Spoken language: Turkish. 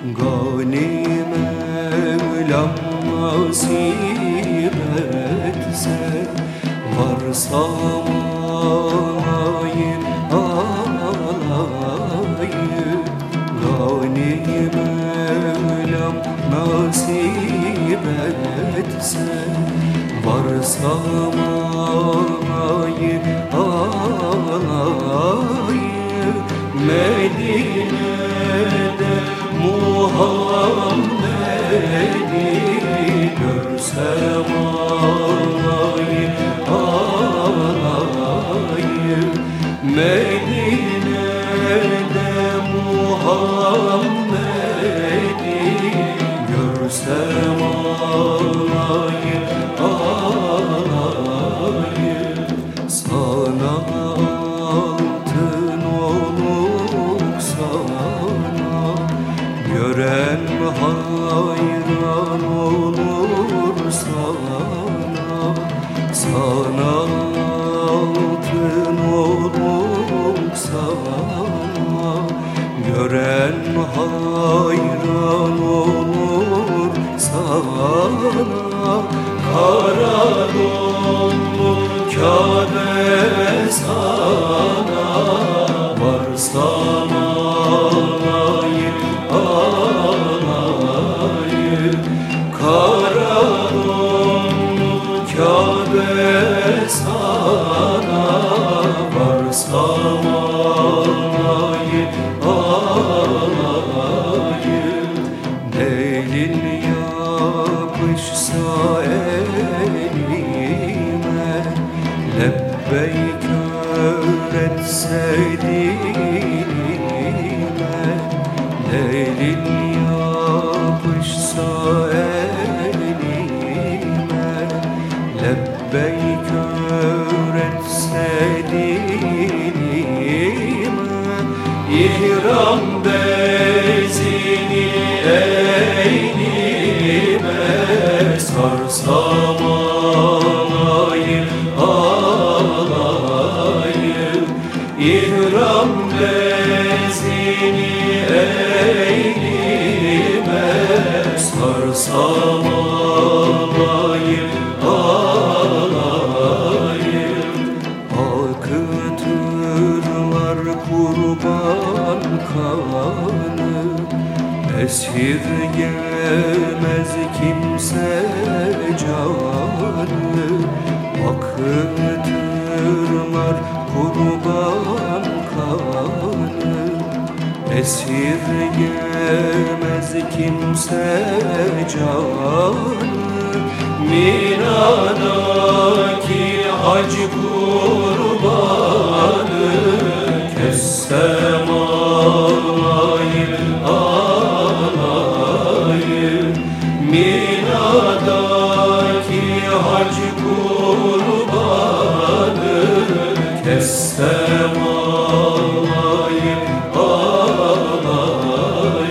Gani Mevlam nasip etse Varsa mayim alayım Gani Mevlam nasip etse Varsa mayim alayım Medine'de Muhammed'i görsem alayım alayım Medine'de Muhammed'i görsem Gören hayran olur sana Sana altın oluk sana Gören hayran olur sana Kara donlu Kabe sana Delil yapışsa elime Lebbeyk öğretse dilime Delil yapışsa elime Lebbeyk öğretse dilime İhram Sarsam alayım alayım. İhram bezini eynime Sarsam alayım. Alayım Akıtırlar kurban kanı Esirgemez kimse canı. Akıtırlar kurban kanı. Esirgemez kimse canı. Minadaki hac kurban Mina'daki hac kurbanı Kestev